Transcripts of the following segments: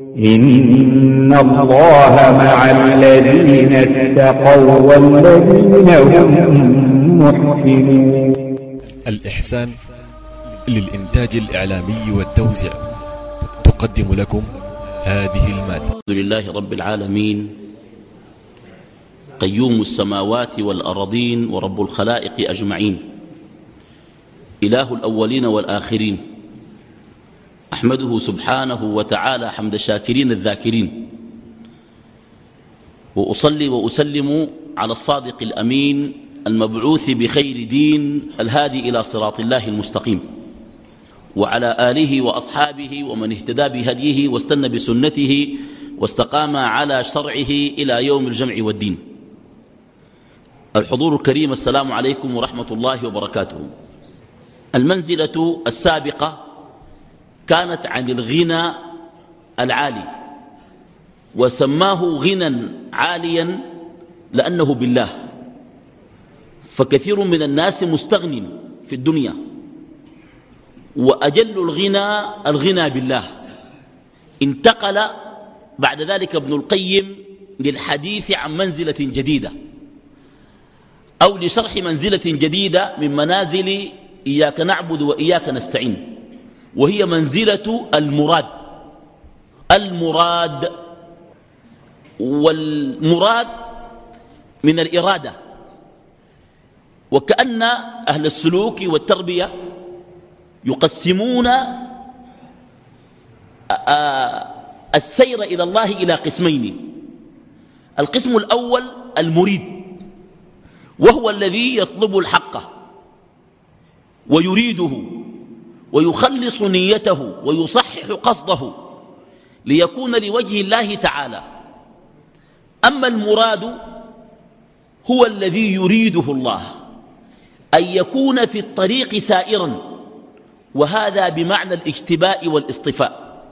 إن الله مع الذين اتقوا والذين هم محسنون الإحسان للإنتاج الإعلامي والتوزيع تقدم لكم هذه المادة. الحمد لله رب العالمين قيوم السماوات والأرضين ورب الخلائق أجمعين إله الأولين والآخرين أحمده سبحانه وتعالى حمد الشاكرين الذاكرين. وأصلي وأسلم على الصادق الأمين المبعوث بخير دين الهادي إلى صراط الله المستقيم. وعلى آله وأصحابه ومن اهتدى بهديه واستنى بسنته واستقام على شرعه إلى يوم الجمع والدين. الحضور الكريم السلام عليكم ورحمة الله وبركاته. المنزلة السابقة كانت عن الغنى العالي وسماه غنى عاليا لأنه بالله. فكثير من الناس مستغن في الدنيا وأجل الغنى الغنى بالله. انتقل بعد ذلك ابن القيم للحديث عن منزلة جديدة أو لشرح منزلة جديدة من منازل إياك نعبد وإياك نستعين. وهي منزلة المراد. المراد والمراد من الإرادة. وكأن أهل السلوك والتربية يقسمون السير إلى الله إلى قسمين. القسم الأول المريد وهو الذي يطلب الحق ويريده. ويخلص نيته ويصحح قصده ليكون لوجه الله تعالى. أما المراد هو الذي يريده الله أن يكون في الطريق سائرا وهذا بمعنى الاجتباء والاصطفاء.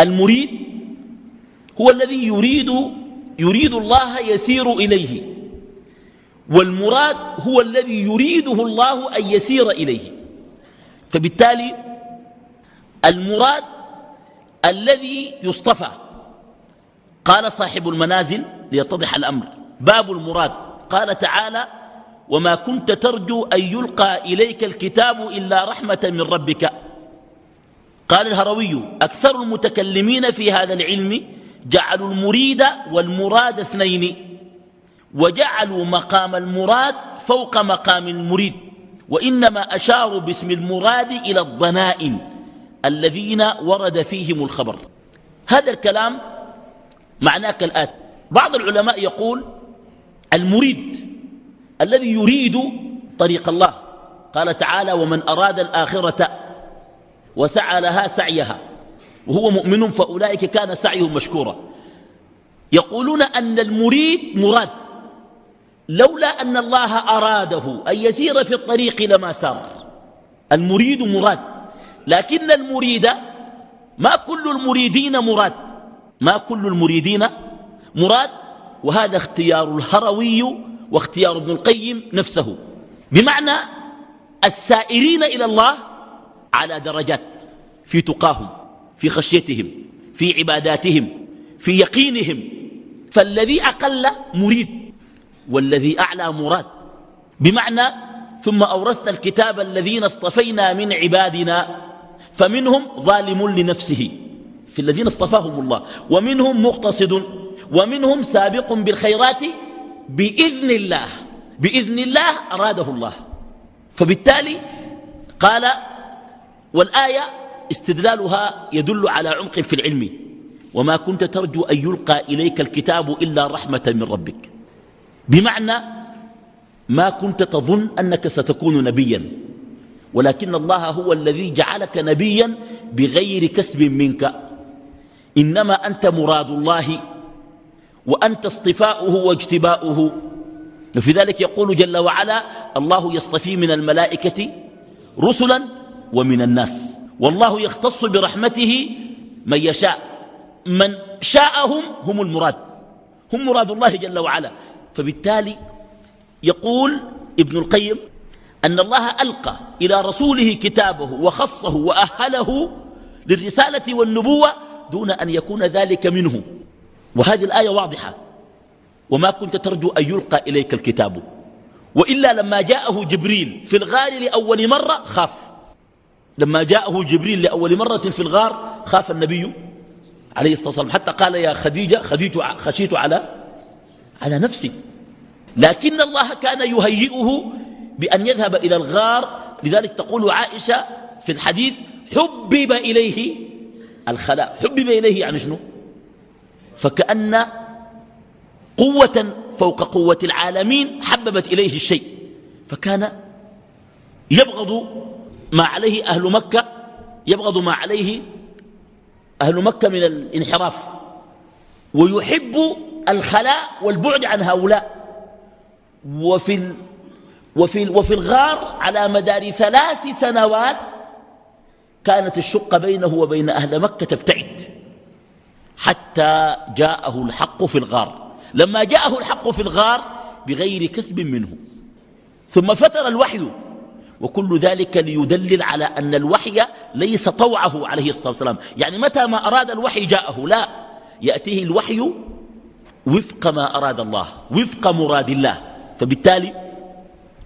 المريد هو الذي يريد يريد الله يسير إليه والمراد هو الذي يريده الله أن يسير إليه. فبالتالي المراد الذي يصطفى. قال صاحب المنازل ليتضح الأمر. باب المراد. قال تعالى وما كنت ترجو أن يلقى إليك الكتاب إلا رحمة من ربك. قال الهروي أكثر المتكلمين في هذا العلم جعلوا المريد والمراد اثنين وجعلوا مقام المراد فوق مقام المريد. وإنما أشاروا باسم المراد إلى الضنائن الذين ورد فيهم الخبر. هذا الكلام معناه كالآت بعض العلماء يقول المريد الذي يريد طريق الله. قال تعالى ومن أراد الآخرة وسعى لها سعيها. وهو مؤمن فأولئك كان سعيهم مشكورا. يقولون أن المريد مراد. لولا أن الله أراده أن يسير في الطريق لما سار. المريد مراد. لكن المريد ما كل المريدين مراد. ما كل المريدين مراد. وهذا اختيار الهروي واختيار ابن القيم نفسه. بمعنى السائرين إلى الله على درجات في تقاهم في خشيتهم في عباداتهم في يقينهم. فالذي أقل مريد. والذي أعلى مراد. بمعنى ثم أورثنا الكتاب الذين اصطفينا من عبادنا فمنهم ظالم لنفسه في الذين اصطفاهم الله ومنهم مقتصد ومنهم سابق بالخيرات بإذن الله بإذن الله أراده الله. فبالتالي قال والآية استدلالها يدل على عمق في العلم. وما كنت ترجو أن يلقى إليك الكتاب إلا رحمة من ربك. بمعنى ما كنت تظن أنك ستكون نبيا ولكن الله هو الذي جعلك نبيا بغير كسب منك. إنما أنت مراد الله وأنت اصطفاؤه واجتباؤه. وفي ذلك يقول جل وعلا الله يصطفي من الملائكة رسلا ومن الناس. والله يختص برحمته من يشاء من شاءهم هم المراد هم مراد الله جل وعلا. فبالتالي يقول ابن القيم أن الله ألقى إلى رسوله كتابه وخصه وأهله للرسالة والنبوة دون أن يكون ذلك منه. وهذه الآية واضحة. وما كنت ترجو أن يلقى إليك الكتاب. وإلا لما جاءه جبريل في الغار لأول مرة خاف. لما جاءه جبريل لأول مرة في الغار خاف النبي عليه الصلاة والسلام. حتى قال يا خديجة خشيت على على نفسي. لكن الله كان يهيئه بأن يذهب إلى الغار. لذلك تقول عائشة في الحديث حبب إليه الخلاء. حبب إليه يعني شنو؟ فكأن قوة فوق قوة العالمين حببت إليه الشيء. فكان يبغض ما عليه أهل مكة يبغض ما عليه أهل مكة من الانحراف. ويحب الخلاء والبعد عن هؤلاء. وفي وفي وفي الغار على مدار ثلاث سنوات كانت الشقة بينه وبين أهل مكة تبتعد حتى جاءه الحق في الغار. لما جاءه الحق في الغار بغير كسب منه. ثم فتر الوحي وكل ذلك ليدلل على أن الوحي ليس طوعه عليه الصلاة والسلام. يعني متى ما أراد الوحي جاءه؟ لا. يأتيه الوحي وفق ما أراد الله وفق مراد الله. فبالتالي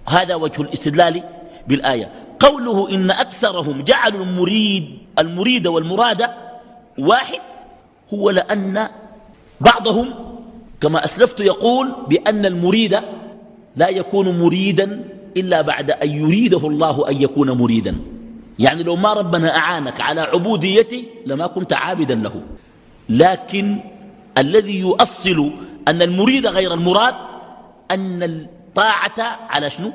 هذا وجه الاستدلال بالآية. قوله إن أكثرهم جعلوا المريد المريد والمراد واحد هو لأن بعضهم كما أسلفت يقول بأن المريد لا يكون مريدا إلا بعد أن يريده الله أن يكون مريدا. يعني لو ما ربنا أعانك على عبوديته لما كنت عابدا له. لكن الذي يؤصل أن المريد غير المراد أن الطاعة على شنو؟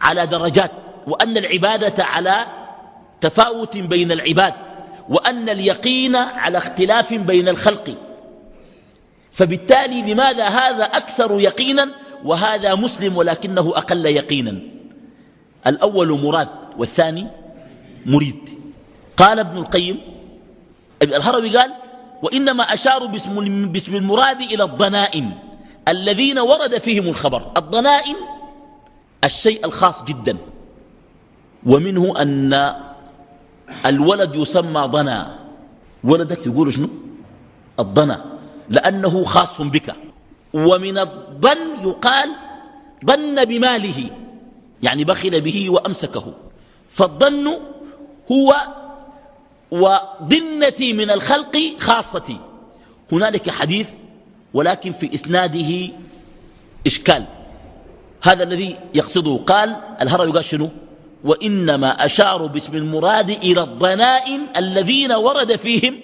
على درجات وأن العبادة على تفاوت بين العباد وأن اليقين على اختلاف بين الخلق. فبالتالي لماذا هذا أكثر يقينا وهذا مسلم ولكنه أقل يقينا؟ الأول مراد والثاني مريد. قال ابن القيم الهروي قال وإنما أشاروا باسم, المراد إلى الضنائم الذين ورد فيهم الخبر الضنائم الشيء الخاص جدا. ومنه أن الولد يسمى ضنا. ولدك يقول شنو؟ الضنا. لأنه خاص بك. ومن الظن يقال ظن بماله. يعني بخل به وأمسكه. فالظن هو وظنتي من الخلق خاصتي. هنالك حديث ولكن في إسناده إشكال. هذا الذي يقصده. قال الهرى قال شنو؟ وإنما أشاروا باسم المراد إلى الضنائم الذين ورد فيهم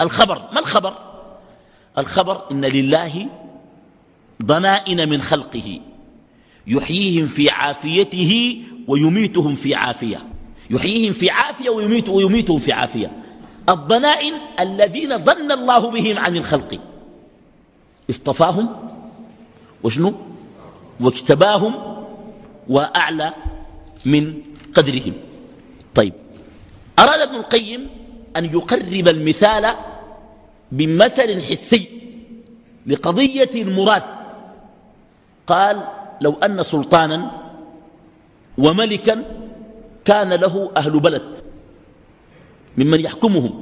الخبر. ما الخبر؟ الخبر إن لله ضنائن من خلقه. يحييهم في عافيته ويميتهم في عافية. يحييهم في عافية ويميت ويميتهم في عافية. الضنائن الذين ظن الله بهم عن الخلق. اصطفاهم وشنو؟ واجتباهم وأعلى من قدرهم. طيب أراد ابن القيم أن يقرب المثال بمثل حسي لقضية المراد. قال لو أن سلطانا وملكا كان له أهل بلد ممن يحكمهم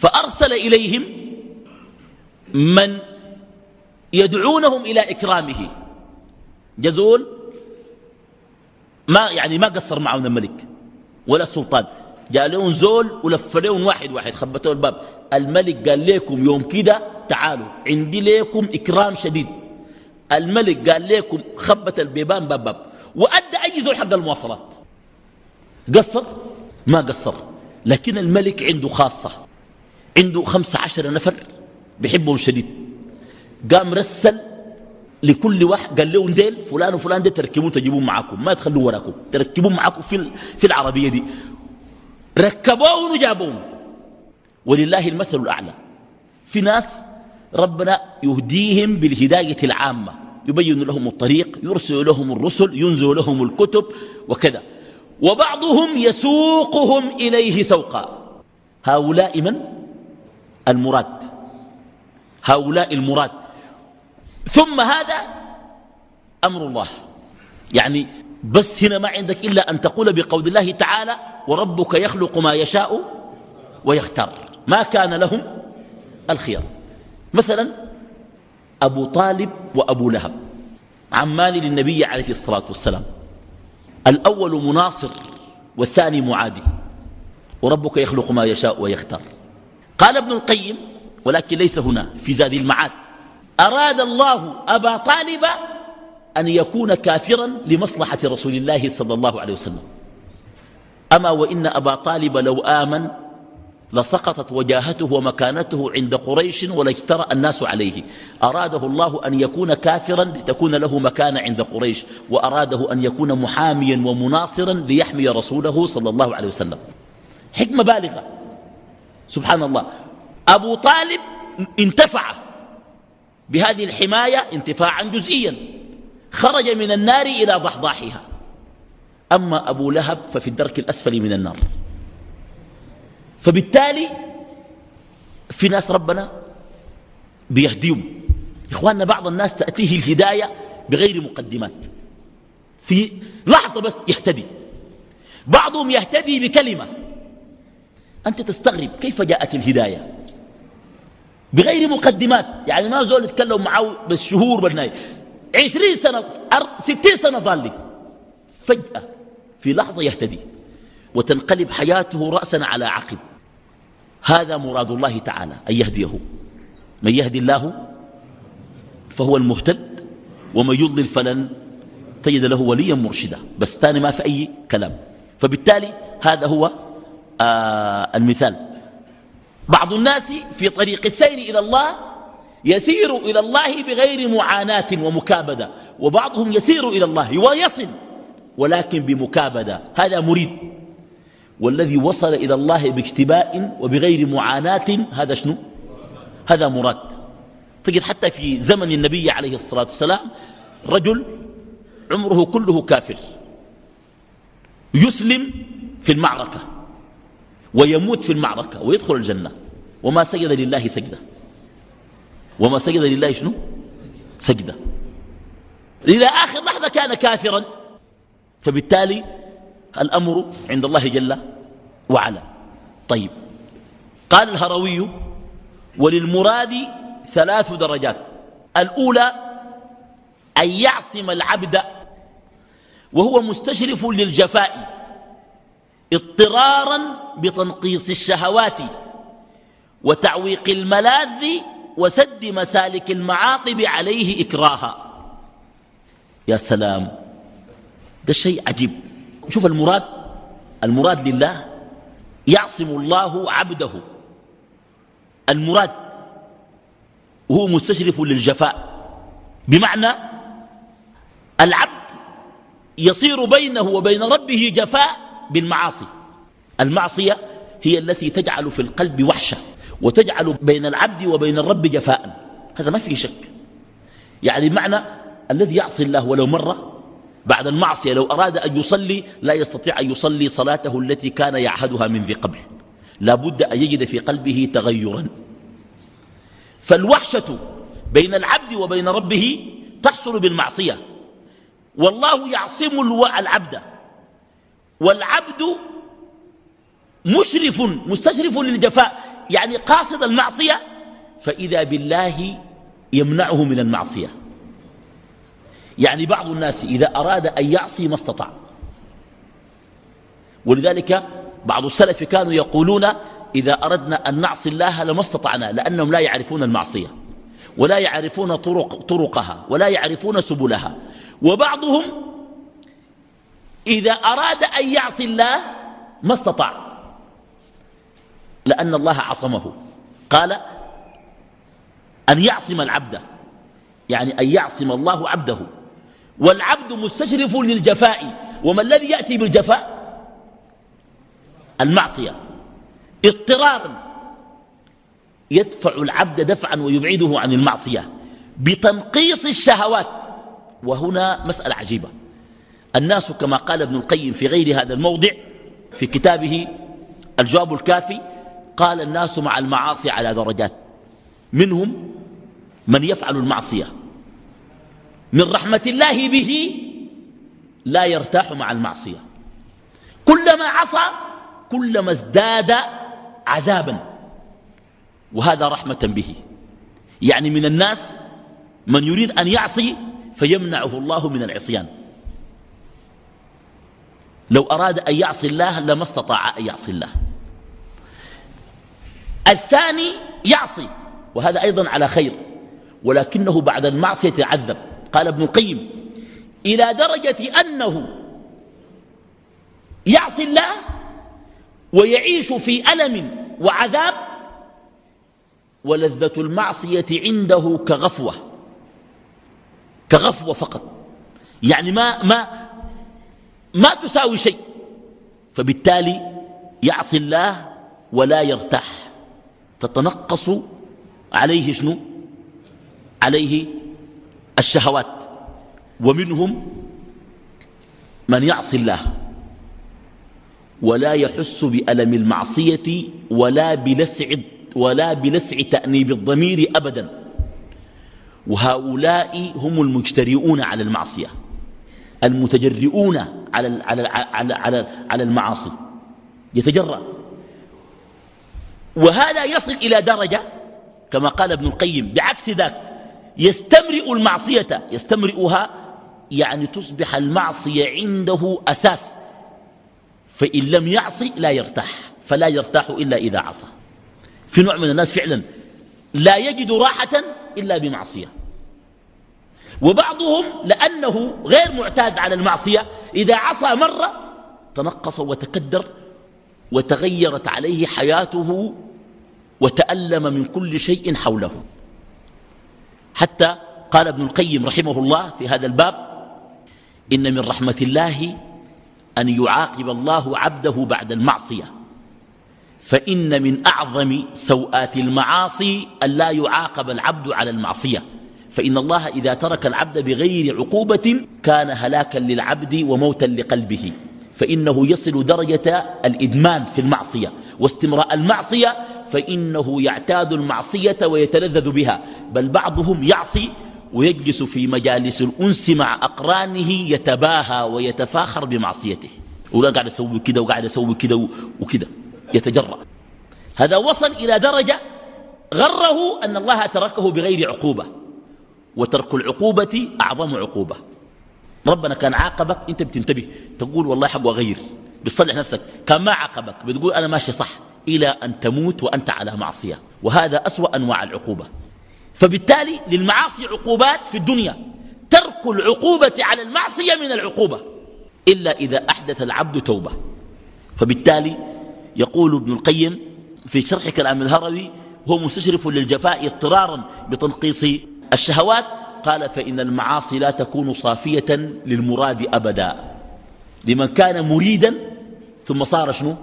فأرسل إليهم من يدعونهم إلى إكرامه. جزول ما يعني ما قصر معهم الملك ولا السلطان جاء لهم زول ولف لهم واحد واحد خبتوا الباب. الملك قال لكم يوم كده تعالوا عندي لكم إكرام شديد. الملك قال لكم خبت البيبان باب باب. وأدى أي زول حق المواصلات. قصر؟ ما قصر. لكن الملك عنده خاصة عنده خمسة عشر نفر بيحبهم شديد. قام رسل لكل واحد قال لهم ديل فلان وفلان ديل تركبون تجيبون معاكم ما تخلوا وراكم تركبون معاكم في, في العربية دي. ركبوهم وجابوهم ولله المثل الأعلى. في ناس ربنا يهديهم بالهداية العامة يبين لهم الطريق يرسل لهم الرسل ينزل لهم الكتب وكذا. وبعضهم يسوقهم إليه سوقا. هؤلاء من؟ المراد؟ هؤلاء المراد. ثم هذا أمر الله. يعني بس هنا ما عندك إلا أن تقول بقول الله تعالى وربك يخلق ما يشاء ويختار. ما كان لهم الخيار. مثلا أبو طالب وأبو لهب عمان للنبي عليه الصلاة والسلام. الأول مناصر والثاني معادي. وربك يخلق ما يشاء ويختار. قال ابن القيم ولكن ليس هنا في زاد المعاد. أراد الله أبا طالب أن يكون كافرا لمصلحة رسول الله صلى الله عليه وسلم. أما وإن أبا طالب لو آمن لسقطت وجاهته ومكانته عند قريش ولاجترأ الناس عليه. أراده الله أن يكون كافرا لتكون له مكانة عند قريش وأراده أن يكون محاميا ومناصرا ليحمي رسوله صلى الله عليه وسلم. حكمة بالغة. سبحان الله. أبو طالب انتفع. بهذه الحماية انتفاعا جزئيا. خرج من النار إلى ضحضاحها. أما أبو لهب ففي الدرك الأسفل من النار. فبالتالي في ناس ربنا بيهديهم. إخواننا بعض الناس تأتيه الهداية بغير مقدمات. في لحظة بس يهتدي. بعضهم يهتدي بكلمة. أنت تستغرب كيف جاءت الهداية؟ بغير مقدمات. يعني ما زول يتكلم معه بالشهور بالناي عشرين سنة ستين سنة ضالي فجأة في لحظة يهتدي. وتنقلب حياته رأسا على عقب. هذا مراد الله تعالى أن يهديه. من يهدي الله فهو المهتد. ومن يضلل فلن تجد له وليا مرشدا. بس ثاني ما في أي كلام. فبالتالي هذا هو آه المثال. بعض الناس في طريق السير إلى الله يسير إلى الله بغير معاناة ومكابدة وبعضهم يسير إلى الله ويصل ولكن بمكابدة هذا مريد والذي وصل إلى الله باجتباء وبغير معاناة هذا شنو؟ هذا مراد. تجد حتى في زمن النبي عليه الصلاة والسلام رجل عمره كله كافر يسلم في المعركة. ويموت في المعركة ويدخل الجنة. وما سجد لله سجدة. وما سجد لله شنو؟ سجدة. إلى آخر لحظة كان كافرا. فبالتالي الأمر عند الله جل وعلا. طيب. قال الهروي وللمراد ثلاث درجات. الأولى أن يعصم العبد وهو مستشرف للجفاء. اضطرارا بتنقيص الشهوات وتعويق الملاذ وسد مسالك المعاطب عليه إكراها. يا سلام ده شيء عجيب. شوف المراد المراد لله يعصم الله عبده. المراد وهو مستشرف للجفاء. بمعنى العبد يصير بينه وبين ربه جفاء بالمعاصي. المعصية هي التي تجعل في القلب وحشة وتجعل بين العبد وبين الرب جفاء. هذا ما فيه شك. يعني معنى الذي يعصي الله ولو مرة بعد المعصية لو أراد أن يصلي لا يستطيع أن يصلي صلاته التي كان يعهدها من ذي قبل. لا بد أن يجد في قلبه تغيرا. فالوحشة بين العبد وبين ربه تحصل بالمعصية. والله يعصم العبد. والعبد مشرف مستشرف للجفاء يعني قاصد المعصية فإذا بالله يمنعه من المعصية. يعني بعض الناس إذا أراد أن يعصي ما استطاع. ولذلك بعض السلف كانوا يقولون إذا أردنا أن نعصي الله لما استطعنا لأنهم لا يعرفون المعصية ولا يعرفون طرق طرقها ولا يعرفون سبلها. وبعضهم إذا أراد أن يعصي الله ما استطاع. لأن الله عصمه. قال أن يعصم العبد. يعني أن يعصم الله عبده. والعبد مستشرف للجفاء. وما الذي يأتي بالجفاء؟ المعصية. اضطرارا يدفع العبد دفعا ويبعده عن المعصية. بتنقيص الشهوات. وهنا مسألة عجيبة. الناس كما قال ابن القيم في غير هذا الموضع في كتابه الجواب الكافي قال الناس مع المعاصي على درجات. منهم من يفعل المعصية. من رحمة الله به لا يرتاح مع المعصية. كلما عصى كلما ازداد عذابا. وهذا رحمة به. يعني من الناس من يريد أن يعصي فيمنعه الله من العصيان. لو أراد أن يعصي الله لما استطاع أن يعصي الله. الثاني يعصي وهذا أيضا على خير ولكنه بعد المعصية يتعذب قال ابن القيم إلى درجة أنه يعصي الله ويعيش في ألم وعذاب ولذة المعصية عنده كغفوة كغفوة فقط. يعني ما ما ما تساوي شيء. فبالتالي يعصي الله ولا يرتاح. تتنقص عليه شنو؟ عليه الشهوات. ومنهم من يعصي الله ولا يحس بألم المعصية ولا بلسع ولا بلسع تأنيب الضمير أبدا. وهؤلاء هم المجترئون على المعصية. المتجرئون على على على على, على المعاصي. يتجرأ. وهذا يصل إلى درجة كما قال ابن القيم بعكس ذاك يستمرئ المعصية. يستمرئها يعني تصبح المعصية عنده أساس. فإن لم يعصي لا يرتاح فلا يرتاح إلا إذا عصى. في نوع من الناس فعلا لا يجد راحة إلا بمعصية. وبعضهم لأنه غير معتاد على المعصية إذا عصى مرة تنقص وتكدر وتغيرت عليه حياته وتألم من كل شيء حوله. حتى قال ابن القيم رحمه الله في هذا الباب إن من رحمة الله أن يعاقب الله عبده بعد المعصية فإن من أعظم سوءات المعاصي أن لا يعاقب العبد على المعصية. فإن الله إذا ترك العبد بغير عقوبة كان هلاكا للعبد وموتا لقلبه فإنه يصل درجة الإدمان في المعصية واستمراء المعصية فإنه يعتاد المعصية ويتلذذ بها بل بعضهم يعصي ويجلس في مجالس الأنس مع أقرانه يتباهى ويتفاخر بمعصيته. ولا قاعد أسوي كده وقاعد أسوي كده وكده يتجرأ. هذا وصل إلى درجة غره أن الله تركه بغير عقوبة. وترك العقوبة أعظم عقوبة. ربنا كان عاقبك أنت بتنتبه. تقول والله حق وغير. بتصلح نفسك. كان ما عاقبك. بتقول أنا ماشي صح إلى أن تموت وأنت على معصية. وهذا أسوأ أنواع العقوبة. فبالتالي للمعاصي عقوبات في الدنيا. ترك العقوبة على المعصية من العقوبة. إلا إذا أحدث العبد توبة. فبالتالي يقول ابن القيم في شرح كلام الهروي هو مستشرف للجفاء اضطرارا بتنقيص الشهوات؟ قال فإن المعاصي لا تكون صافية للمراد أبدا. لمن كان مريدا ثم صار شنو؟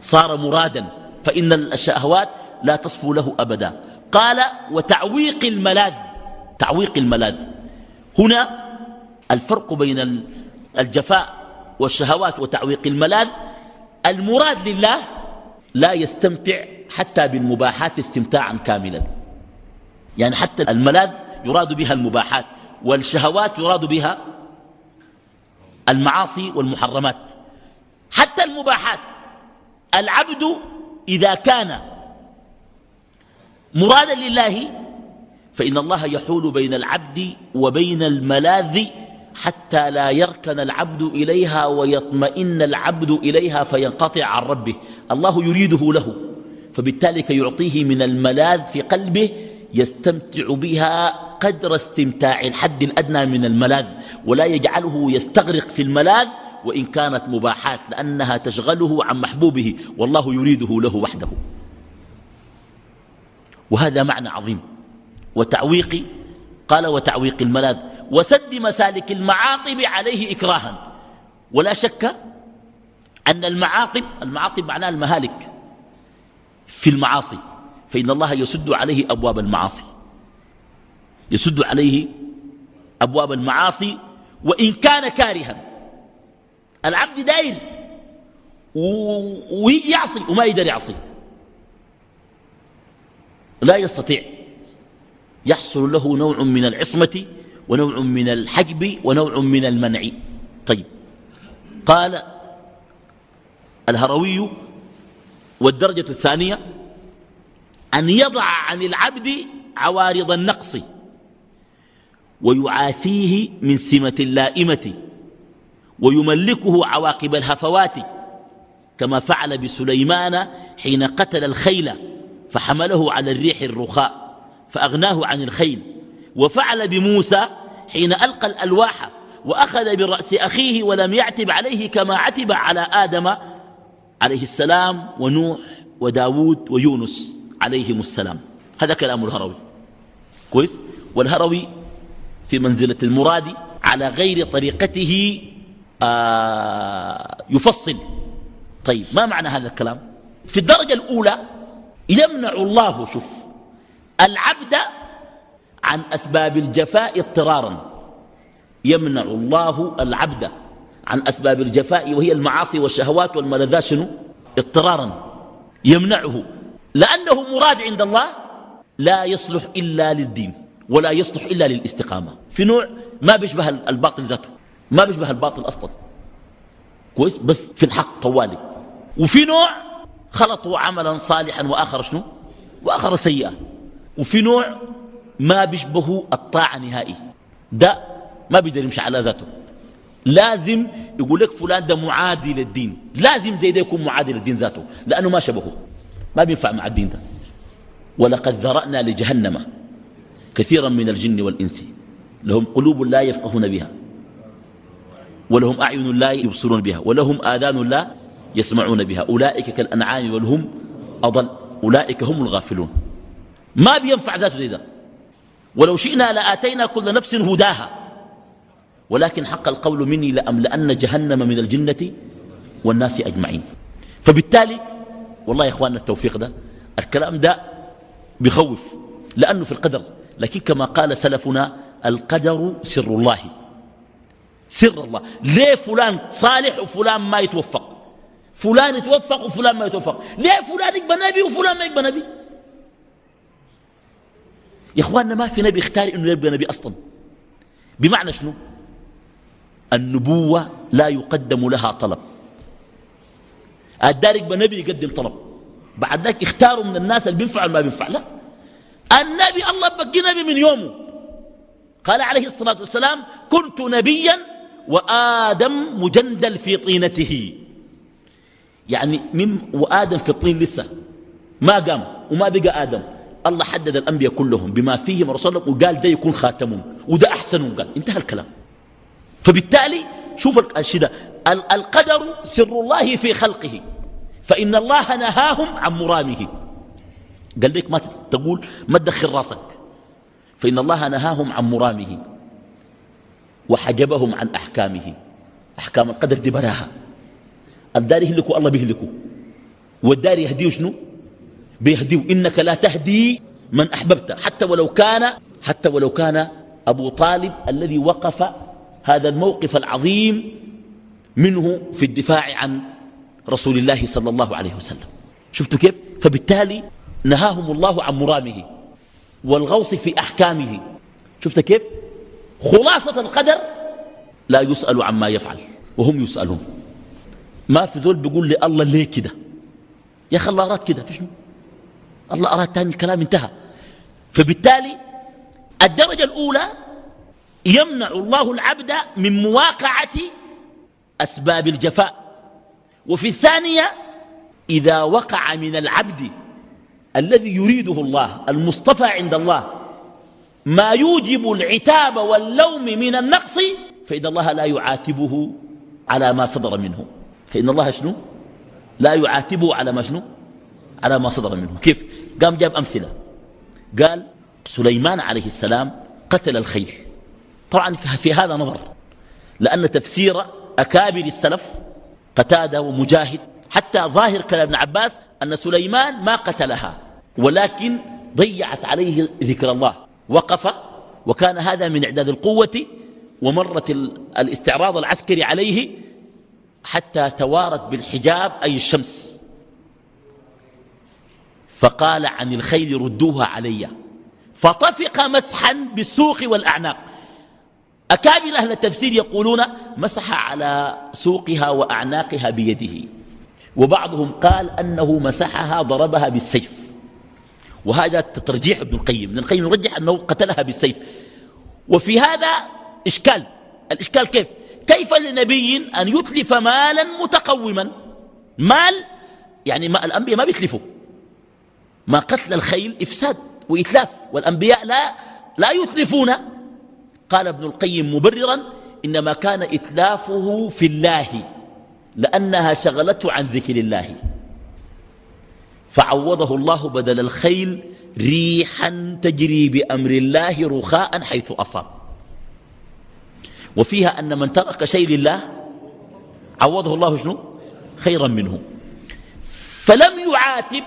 صار مرادا. فإن الشهوات لا تصفو له أبدا. قال وتعويق الملاذ. تعويق الملاذ. هنا الفرق بين الجفاء والشهوات وتعويق الملاذ. المراد لله لا يستمتع حتى بالمباحات استمتاعا كاملا. يعني حتى الملاذ يراد بها المباحات والشهوات يراد بها المعاصي والمحرمات. حتى المباحات العبد إذا كان مرادا لله فإن الله يحول بين العبد وبين الملاذ حتى لا يركن العبد إليها ويطمئن العبد إليها فينقطع عن ربه. الله يريده له فبالتالي يعطيه من الملاذ في قلبه يستمتع بها قدر استمتاع الحد الأدنى من الملاذ ولا يجعله يستغرق في الملاذ وإن كانت مباحات لأنها تشغله عن محبوبه والله يريده له وحده. وهذا معنى عظيم. وتعويق قال وتعويق الملاذ وسد مسالك المعاقب عليه إكراها. ولا شك أن المعاقب المعاقب معناها المهالك في المعاصي. فإن الله يسد عليه أبواب المعاصي. يسد عليه أبواب المعاصي وإن كان كارها. العبد داير ويجي يعصي وما يقدر يعصي لا يستطيع. يحصل له نوع من العصمة ونوع من الحجب ونوع من المنع. طيب. قال الهروي والدرجة الثانية أن يضع عن العبد عوارض النقص ويعافيه من سمة اللائمة ويملكه عواقب الهفوات كما فعل بسليمان حين قتل الخيل فحمله على الريح الرخاء فأغناه عن الخيل وفعل بموسى حين ألقى الألواح وأخذ برأس أخيه ولم يعتب عليه كما عتب على آدم عليه السلام ونوح وداود ويونس عليهم السلام. هذا كلام الهروي. كويس؟ والهروي في منزلة المراد على غير طريقته آه يفصل. طيب ما معنى هذا الكلام؟ في الدرجة الأولى يمنع الله شوف العبد عن أسباب الجفاء اضطرارا. يمنع الله العبد عن أسباب الجفاء وهي المعاصي والشهوات والملذات شنو؟ اضطرارا. يمنعه. لأنه مراد عند الله لا يصلح إلا للدين ولا يصلح إلا للاستقامة. في نوع ما بيشبه الباطل ذاته ما بيشبه الباطل أصلا. كويس؟ بس في الحق طوالي. وفي نوع خلطوا عملا صالحا وآخر شنو؟ وآخر سيئا وفي نوع ما بيشبه الطاعة نهائي. ده ما بيقدر يمشي على ذاته. لازم يقول لك فلان ده معادي للدين. لازم زي ده يكون معادي للدين ذاته لأنه ما شبهه. ما بينفع مع الدين ده. ولقد ذرأنا لجهنم كثيرا من الجن والإنس لهم قلوب لا يفقهون بها ولهم أعين لا يبصرون بها ولهم آذان لا يسمعون بها أولئك كالأنعام والهم أضل أولئك هم الغافلون. ما بينفع ذاته زي ولو شئنا لآتينا كل نفس هداها ولكن حق القول مني لأملأن جهنم من الجنة والناس أجمعين. فبالتالي والله يا إخواننا التوفيق ده الكلام ده بخوف لأنه في القدر لكن كما قال سلفنا القدر سر الله. سر الله. ليه فلان صالح وفلان ما يتوفق؟ فلان يتوفق وفلان ما يتوفق. ليه فلان يقبل نبي وفلان ما يقبل نبي؟ يا إخواننا ما في نبي اختار إنه يبقى نبي أصلا. بمعنى شنو؟ النبوة لا يقدم لها طلب. الدار يقبل نبي يقدم طلب. بعد ذلك اختاروا من الناس اللي بينفع ما بينفع لا. النبي الله بقي نبي من يومه. قال عليه الصلاة والسلام كنت نبيا وآدم مجندل في طينته. يعني من وآدم في الطين لسه. ما قام وما بقى آدم. الله حدد الأنبياء كلهم بما فيهم رسول الله وقال ده يكون خاتمهم. وده أحسن قال انتهى الكلام. فبالتالي شوف الشدة القدر سر الله في خلقه. فإن الله نهاهم عن مرامه. قال لك ما تقول ما تدخل راسك. فإن الله نهاهم عن مرامه. وحجبهم عن أحكامه. أحكام القدر دي براها الدار يهلكوا الله بيهلكوا. والدار يهديه شنو؟ بيهديه إنك لا تهدي من أحببت. حتى ولو كان حتى ولو كان أبو طالب الذي وقف هذا الموقف العظيم منه في الدفاع عن رسول الله صلى الله عليه وسلم. شفتوا كيف؟ فبالتالي نهاهم الله عن مرامه والغوص في أحكامه. شفت كيف؟ خلاصة القدر لا يسأل عما يفعل وهم يسألون. ما في ذول بيقول لي الله ليه كده؟ يا أخي الله أراد كده في شنو الله أراد تاني الكلام انتهى. فبالتالي الدرجة الأولى يمنع الله العبد من مواقعة أسباب الجفاء. وفي الثانية إذا وقع من العبد الذي يريده الله المصطفى عند الله ما يوجب العتاب واللوم من النقص فإن الله لا يعاتبه على ما صدر منه. فإن الله شنو؟ لا يعاتبه على ما شنو؟ على ما صدر منه. كيف؟ قام جاب أمثلة. قال سليمان عليه السلام قتل الخيل طبعا في هذا نظر لأن تفسير أكابر السلف قتادة ومجاهد حتى ظاهر كلام ابن عباس أن سليمان ما قتلها ولكن ضيعت عليه ذكر الله. وقف وكان هذا من إعداد القوة ومرت الاستعراض العسكري عليه حتى توارت بالحجاب أي الشمس. فقال عن الخيل ردوها علي. فطفق مسحا بالسوق والأعناق. أكابر أهل التفسير يقولون مسح على سوقها وأعناقها بيده. وبعضهم قال أنه مسحها ضربها بالسيف. وهذا ترجيح ابن القيم. ابن القيم يرجح أنه قتلها بالسيف. وفي هذا إشكال. الإشكال كيف؟ كيف لنبي أن يتلف مالا متقوما؟ مال يعني ما الأنبياء ما بيتلفوا. ما قتل الخيل إفساد وإتلاف. والأنبياء لا لا يتلفون. قال ابن القيم مبررا إنما كان إتلافه في الله لأنها شغلته عن ذكر الله. فعوضه الله بدل الخيل ريحا تجري بأمر الله رخاء حيث أصاب. وفيها أن من ترك شيء لله عوضه الله شنو؟ خيرا منه. فلم يعاتب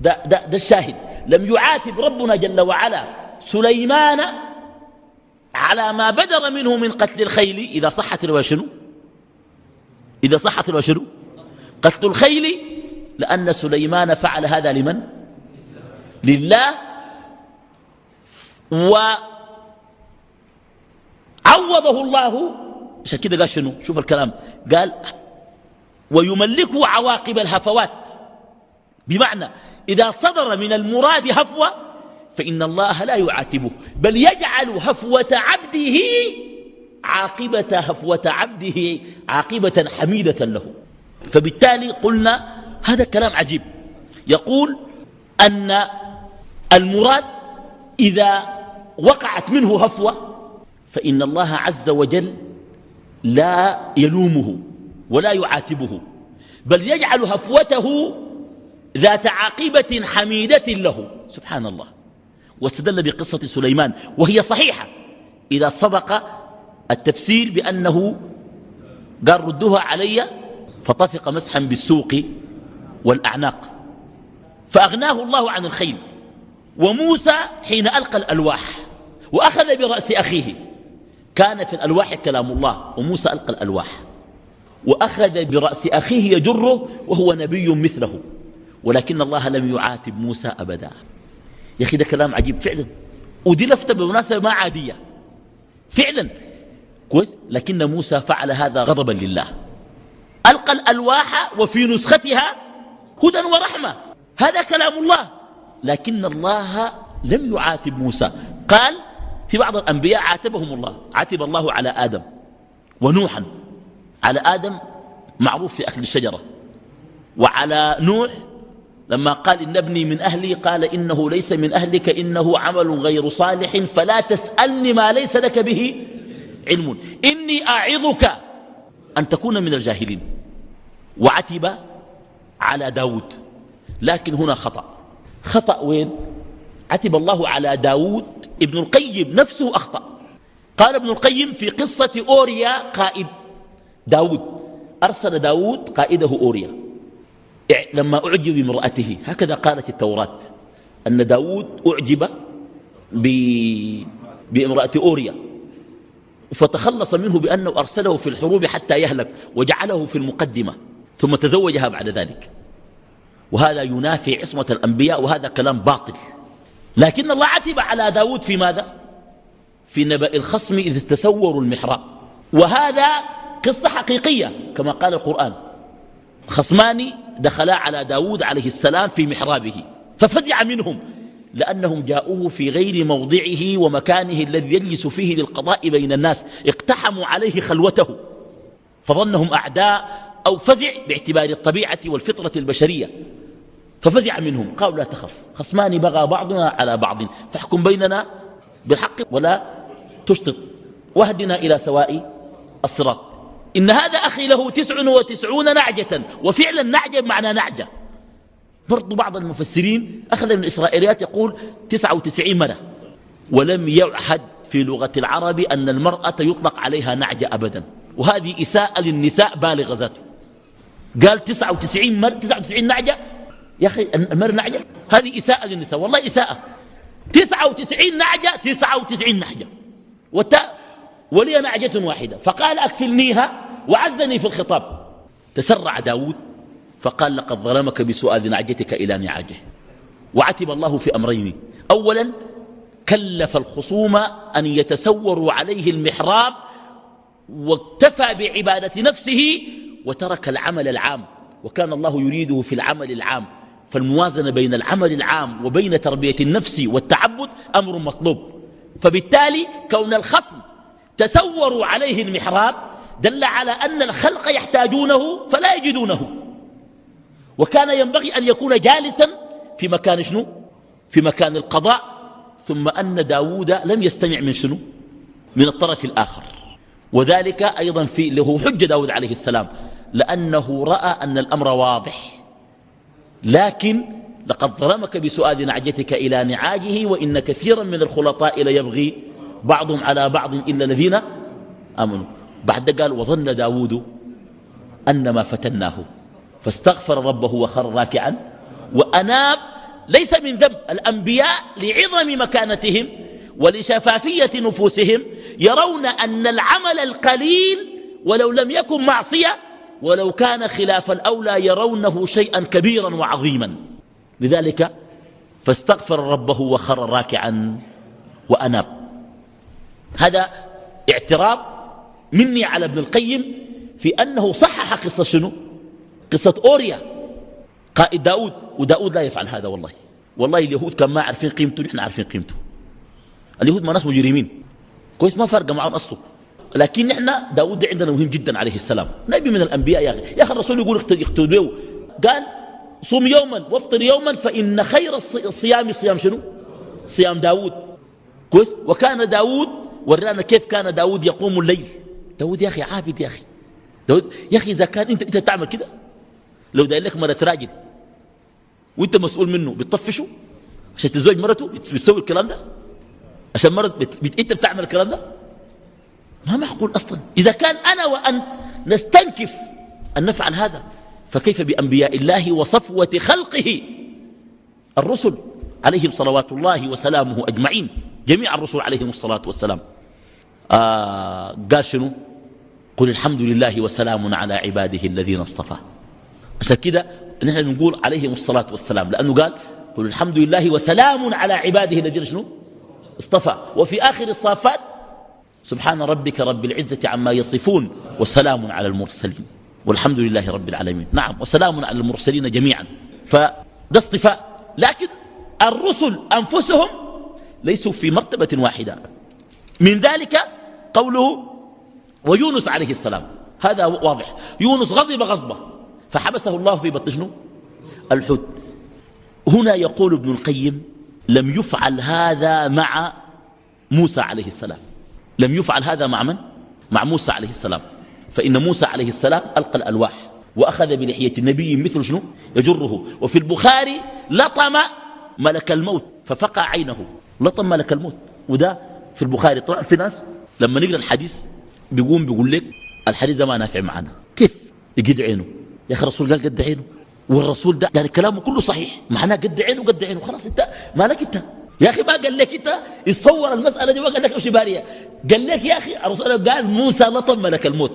ده, ده, ده الشاهد. لم يعاتب ربنا جل وعلا سليمان على ما بدر منه من قتل الخيل إذا صحت الرواية شنو؟ إذا صحت الرواية شنو؟ قتل الخيل لأن سليمان فعل هذا لمن؟ لله. وعوضه الله عشان قال شنو؟ شوف الكلام. قال ويملكه عواقب الهفوات. بمعنى إذا صدر من المراد هفوة فإن الله لا يعاتبه بل يجعل هفوة عبده عاقبة هفوة عبده عاقبة حميدة له. فبالتالي قلنا هذا كلام عجيب. يقول أن المراد إذا وقعت منه هفوة فإن الله عز وجل لا يلومه ولا يعاتبه بل يجعل هفوته ذات عاقبة حميدة له. سبحان الله. واستدل بقصة سليمان وهي صحيحة. إذا سبق التفسير بأنه قال ردوها علي فطفق مسحا بالسوق والأعناق. فأغناه الله عن الخيل. وموسى حين ألقى الألواح وأخذ برأس أخيه. كان في الألواح كلام الله وموسى ألقى الألواح. وأخذ برأس أخيه يجره وهو نبي مثله. ولكن الله لم يعاتب موسى أبدا. يا أخي ده كلام عجيب. فعلا. ودي لفتة بمناسبة ما عادية. فعلا. كويس. لكن موسى فعل هذا غضبا لله. ألقى الألواح وفي نسختها هدى ورحمة. هذا كلام الله. لكن الله لم يعاتب موسى. قال في بعض الأنبياء عاتبهم الله. عاتب الله على آدم ونوحا. على آدم معروف في أكل الشجرة. وعلى نوح لما قال إن ابني من أهلي قال إنه ليس من أهلك إنه عمل غير صالح فلا تسألني ما ليس لك به علم. إني أعظك أن تكون من الجاهلين. وعتب على داود. لكن هنا خطأ. خطأ وين؟ عتب الله على داود ابن القيم نفسه أخطأ. قال ابن القيم في قصة أوريا قائد. داود أرسل داود قائده أوريا. لما أعجب بامرأته هكذا قالت التوراة أن داود أعجب بامرأة أوريا فتخلص منه بأنه أرسله في الحروب حتى يهلك وجعله في المقدمة ثم تزوجها بعد ذلك. وهذا ينافي عصمة الأنبياء وهذا كلام باطل. لكن الله عتب على داود في ماذا؟ في نبأ الخصم إذ تسوروا المحراب. وهذا قصة حقيقية كما قال القرآن. خصمان دخلا على داود عليه السلام في محرابه ففزع منهم لأنهم جاءوه في غير موضعه ومكانه الذي يجلس فيه للقضاء بين الناس اقتحموا عليه خلوته فظنهم أعداء أو فزع باعتبار الطبيعة والفطرة البشرية ففزع منهم قالوا لا تخف خصمان بغى بعضنا على بعض فاحكم بيننا بالحق ولا تشطط واهدنا إلى سواء الصراط. إن هذا أخي له تسع وتسعون نعجة وفعلا نعجة بمعنى نعجة. برضو بعض المفسرين أخذ من الإسرائيليات يقول تسعة وتسعين مرة. ولم يعهد في لغة العرب أن المرأة يطلق عليها نعجة أبدا. وهذه إساءة للنساء بالغة ذاته. قال 99 مر 99 نعجة؟ يا أخي المر نعجة؟ هذه إساءة للنساء والله إساءة. 99 نعجة 99 نعجة. والتاء ولي نعجة واحدة. فقال أكفلنيها وعزني في الخطاب. تسرع داود فقال لقد ظلمك بسؤال نعجتك إلى نعاجه وعتب الله في أمرين. أولا كلف الخصوم أن يتسوروا عليه المحراب واكتفى بعبادة نفسه وترك العمل العام. وكان الله يريده في العمل العام. فالموازنة بين العمل العام وبين تربية النفس والتعبد أمر مطلوب. فبالتالي كون الخصم تسوروا عليه المحراب دل على أن الخلق يحتاجونه فلا يجدونه. وكان ينبغي أن يكون جالسا في مكان شنو؟ في مكان القضاء. ثم أن داود لم يستمع من شنو؟ من الطرف الآخر. وذلك أيضا في له حجة داود عليه السلام. لأنه رأى أن الأمر واضح. لكن لقد ظلمك بسؤال نعجتك إلى نعاجه وإن كثيرا من الخلطاء ليبغي بعضهم على بعض إلا الذين آمنوا. بعد قال وظن داود أن ما فتناه. فاستغفر ربه وخر راكعا وأناب ليس من ذنب. الأنبياء لعظم مكانتهم ولشفافية نفوسهم يرون أن العمل القليل ولو لم يكن معصية ولو كان خلاف الأولى يرونه شيئا كبيرا وعظيما. لذلك فاستغفر ربه وخر راكعا وأناب. هذا اعتراف مني على ابن القيم في أنه صحح قصة شنو؟ قصة أوريا. قائد داود وداود لا يفعل هذا والله. والله اليهود كان ما عارفين قيمته نحن عارفين قيمته. اليهود ما ناس مجرمين. كويس ما فرق معهم أصله. لكن نحن داود عندنا مهم جدا عليه السلام. نبي من الأنبياء يا أخي. يا أخي الرسول يقول اختدوا قال صوم يوما وافطر يوما فإن خير الصيام صيام شنو؟ صيام داود. كويس؟ وكان داود ورأنا كيف كان داود يقوم الليل. داود يا أخي عابد يا أخي. داود يا أخي إذا كان أنت, أنت تعمل كده لو داير لك مرة راجل وأنت مسؤول منه بتطفشه؟ عشان تزوج مرته بتسوي الكلام ده؟ عشان مرة بت... بت... أنت بتعمل الكلام ده؟ ما معقول أصلا. إذا كان أنا وأنت نستنكف أن نفعل هذا فكيف بأنبياء الله وصفوة خلقه؟ الرسل عليهم صلوات الله وسلامه أجمعين. جميع الرسل عليهم الصلاة والسلام. آه قال شنو؟ قل الحمد لله وسلام على عباده الذين اصطفى. عشان كده نحن نقول عليهم الصلاة والسلام لأنه قال قل الحمد لله وسلام على عباده الذين شنو؟ اصطفى. وفي آخر الصافات سبحان ربك رب العزة عما يصفون وسلام على المرسلين. والحمد لله رب العالمين. نعم وسلام على المرسلين جميعا. فده اصطفاء. لكن الرسل أنفسهم ليسوا في مرتبة واحدة. من ذلك قوله ويونس عليه السلام. هذا واضح. يونس غضب غضبه فحبسه الله في بطن شنو؟ الحوت. هنا يقول ابن القيم لم يفعل هذا مع موسى عليه السلام. لم يفعل هذا مع من؟ مع موسى عليه السلام. فإن موسى عليه السلام ألقى الألواح وأخذ بلحية النبي مثل شنو؟ يجره. وفي البخاري لطم ملك الموت ففقع عينه. لطم ملك الموت. وده في البخاري. طبعا في ناس لما نقرأ الحديث بيقوم بيقول لك الحديث ده ما نافع معنا. كيف؟ يقد عينه. يا أخي الرسول قال قد عينه. والرسول ده يعني كلامه كله صحيح. معناه قد عينه قد عينه. خلاص انت مالك انت؟ يا أخي ما قال لك انت. يتصور المسألة دي وقال لك امشي بارية. قال لك يا أخي الرسول قال موسى لطم ملك الموت.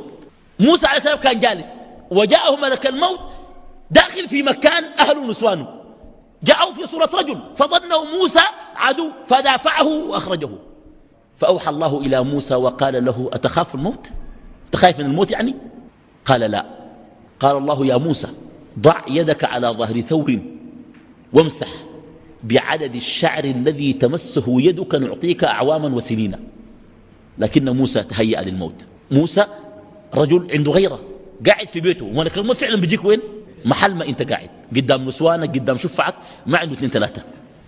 موسى عليه السلام كان جالس. وجاءه ملك الموت داخل في مكان أهله ونسوانه جاءوا في صورة رجل فظنوا موسى عدو فدافعه وأخرجه. فأوحى الله إلى موسى وقال له أتخاف الموت؟ تخاف من الموت يعني؟ قال لا. قال الله يا موسى ضع يدك على ظهر ثور وامسح بعدد الشعر الذي تمسه يدك نعطيك أعواما وسنين. لكن موسى تهيأ للموت. موسى رجل عنده غيرة قاعد في بيته. وملك الموت فعلا بيجيك وين؟ محل ما انت قاعد. قدام نسوانك قدام شفعك ما عنده اثنين ثلاثة.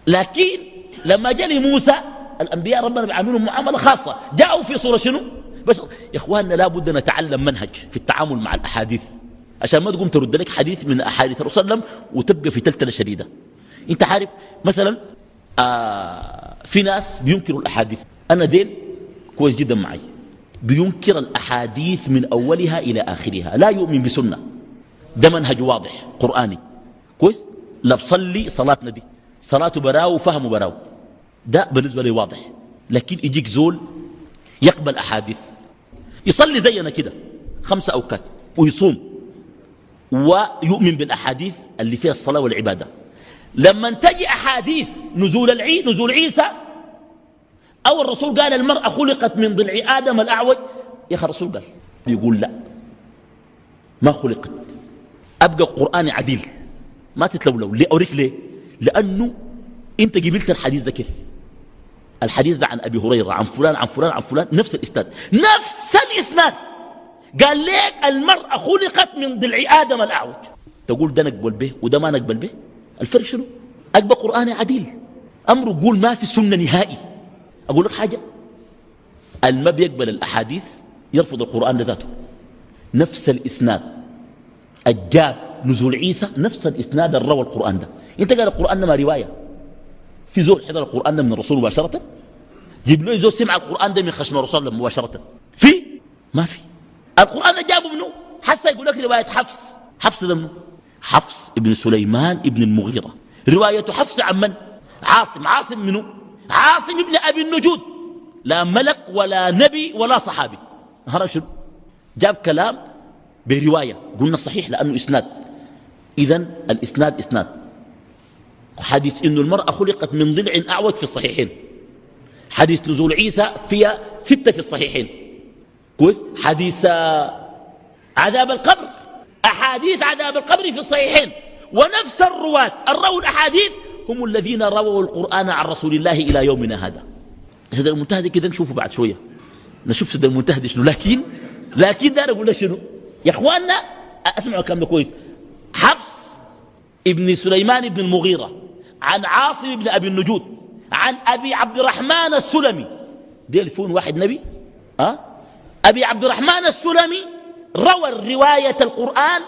لكن لما جاء موسى الأنبياء ربنا بيعاملهم معاملة خاصة. جاءوا في صورة شنو؟ بس يا اخواننا لابد نتعلم منهج في التعامل مع الأحاديث. عشان ما تقوم ترد لك حديث من أحاديث الرسول صلى الله عليه وسلم وتبقى في تلتلة شديدة. أنت عارف مثلا آه في ناس بينكروا الأحاديث. أنا دين كويس جدا معي. بينكر الأحاديث من أولها إلى آخرها. لا يؤمن بسنة. ده منهج واضح قرآني. كويس؟ لا بصلي صلاة نبي صلاة براو وفهم براو. ده بالنسبة لي واضح. لكن يجيك زول يقبل أحاديث. يصلي زينا كده خمسة أوقات ويصوم. ويؤمن بالأحاديث اللي فيها الصلاة والعبادة. لما تجي أحاديث نزول العيد نزول عيسى أو الرسول قال المرأة خلقت من ضلع آدم الأعوج يا أخي الرسول قال يقول لا ما خلقت. أبقى القرآن عديل. ما تتلولو ليه؟ أوريك ليه. لأنه أنت قبلت الحديث ده كيف الحديث ده عن أبي هريرة عن فلان عن فلان عن فلان نفس الإسناد. نفس الإسناد. قال ليك المرأة خلقت من ضلع آدم الأعوج. تقول ده نقبل به وده ما نقبل به. الفرق شنو؟ أقبل قرآن عديل. أمره يقول ما في سنة نهائي. أقول لك حاجة؟ الما بيقبل الأحاديث يرفض القرآن لذاته نفس الإسناد. الجاب نزول عيسى نفس الإسناد الروى القرآن ده. أنت قال القرآن ما رواية. في زول حضر القرآن ده من الرسول مباشرة. جيب له زول سمع القرآن ده من خشم الرسول مباشرة. في؟ ما في. القرآن ده جابه منه. حتى يقول لك رواية حفص. حفص ده منه. حفص ابن سليمان ابن المغيرة. رواية حفص عن من؟ عاصم. عاصم منه. عاصم ابن أبي النجود. لا ملك ولا نبي ولا صحابي. شنو؟ جاب كلام برواية. قلنا صحيح لأنه إسناد. إذا الإسناد إسناد. حديث إنه المرأة خلقت من ضلع أعوج في الصحيحين. حديث نزول عيسى فيها ستة في الصحيحين. كويس؟ حديث عذاب القبر. أحاديث عذاب القبر في الصحيحين. ونفس الرواة. الروا الأحاديث هم الذين رووا القرآن عن رسول الله إلى يومنا هذا. سيد المنتهى كده نشوفه بعد شوية. نشوف سيد المنتهى شنو. لكن لكن دار أقول شنو؟ يا إخواننا أسمعوا كلام كويس. حفص ابن سليمان ابن المغيرة عن عاصم ابن أبي النجود عن أبي عبد الرحمن السلمي. دي الفون واحد نبي؟ أه؟ أبي عبد الرحمن السلمي روى رواية القرآن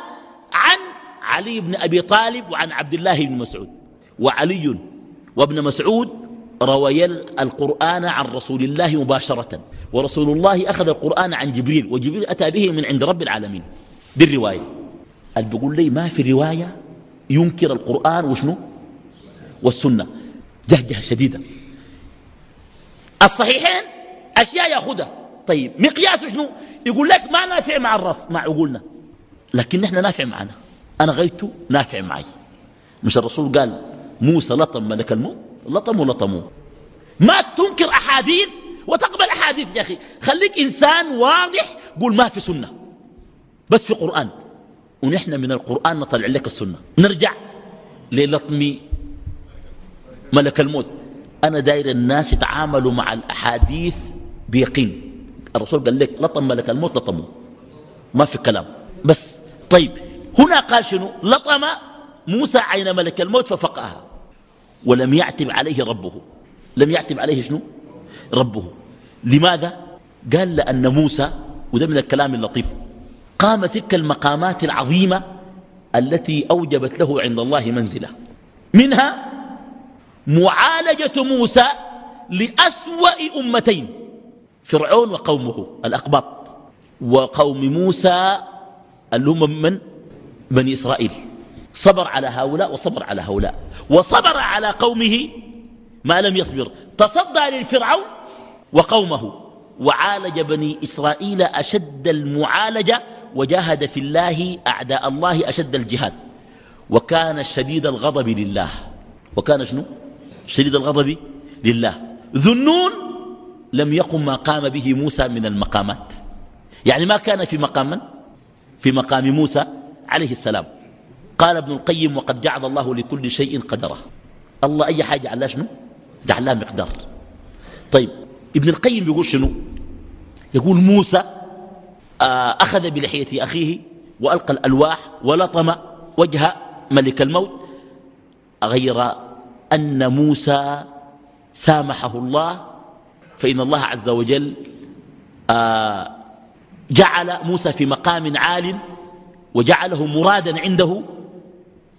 عن علي بن أبي طالب وعن عبد الله بن مسعود. وعلي وابن مسعود رويا القرآن عن رسول الله مباشرة. ورسول الله أخذ القرآن عن جبريل وجبريل أتى به من عند رب العالمين بالرواية. اللي بيقول لي ما في رواية ينكر القرآن وشنو؟ والسنة. جهجه شديدة الصحيحين أشياء يأخذها. طيب مقياس شنو؟ يقول لك ما نافع مع الرص مع عقولنا. لكن نحن نافع معنا. أنا غيته نافع معي. مش الرسول قال موسى لطم ملك الموت؟ لطموا لطموا ما تنكر أحاديث وتقبل أحاديث يا أخي. خليك إنسان واضح قول ما في سنة. بس في قرآن. ونحن من القرآن نطلع لك السنة. نرجع للطم ملك الموت. أنا داير الناس يتعاملوا مع الأحاديث بيقين. الرسول قال لك لطم ملك الموت لطمه ما في كلام. بس. طيب. هنا قال شنو؟ لطم موسى عين ملك الموت ففقها. ولم يعتب عليه ربه. لم يعتب عليه شنو؟ ربه. لماذا؟ قال لأن موسى وده من الكلام اللطيف قام تلك المقامات العظيمة التي أوجبت له عند الله منزلة. منها معالجة موسى لأسوأ أمتين فرعون وقومه الأقباط. وقوم موسى اللي هم من؟ بني إسرائيل. صبر على هؤلاء وصبر على هؤلاء. وصبر على قومه ما لم يصبر. تصدى للفرعون وقومه وعالج بني إسرائيل أشد المعالجة وجاهد في الله أعداء الله أشد الجهاد. وكان شديد الغضب لله. وكان شنو؟ شديد الغضب لله. ذنون لم يقم ما قام به موسى من المقامات. يعني ما كان في مقام من؟ في مقام موسى عليه السلام. قال ابن القيم وقد جعل الله لكل شيء قدره. الله أي حاجة جعلها شنو؟ جعلها مقدار. طيب ابن القيم يقول شنو؟ يقول موسى آه، أخذ بلحية أخيه وألقى الألواح ولطم وجه ملك الموت غير أن موسى سامحه الله فإن الله عز وجل آه، جعل موسى في مقام عال وجعله مرادا عنده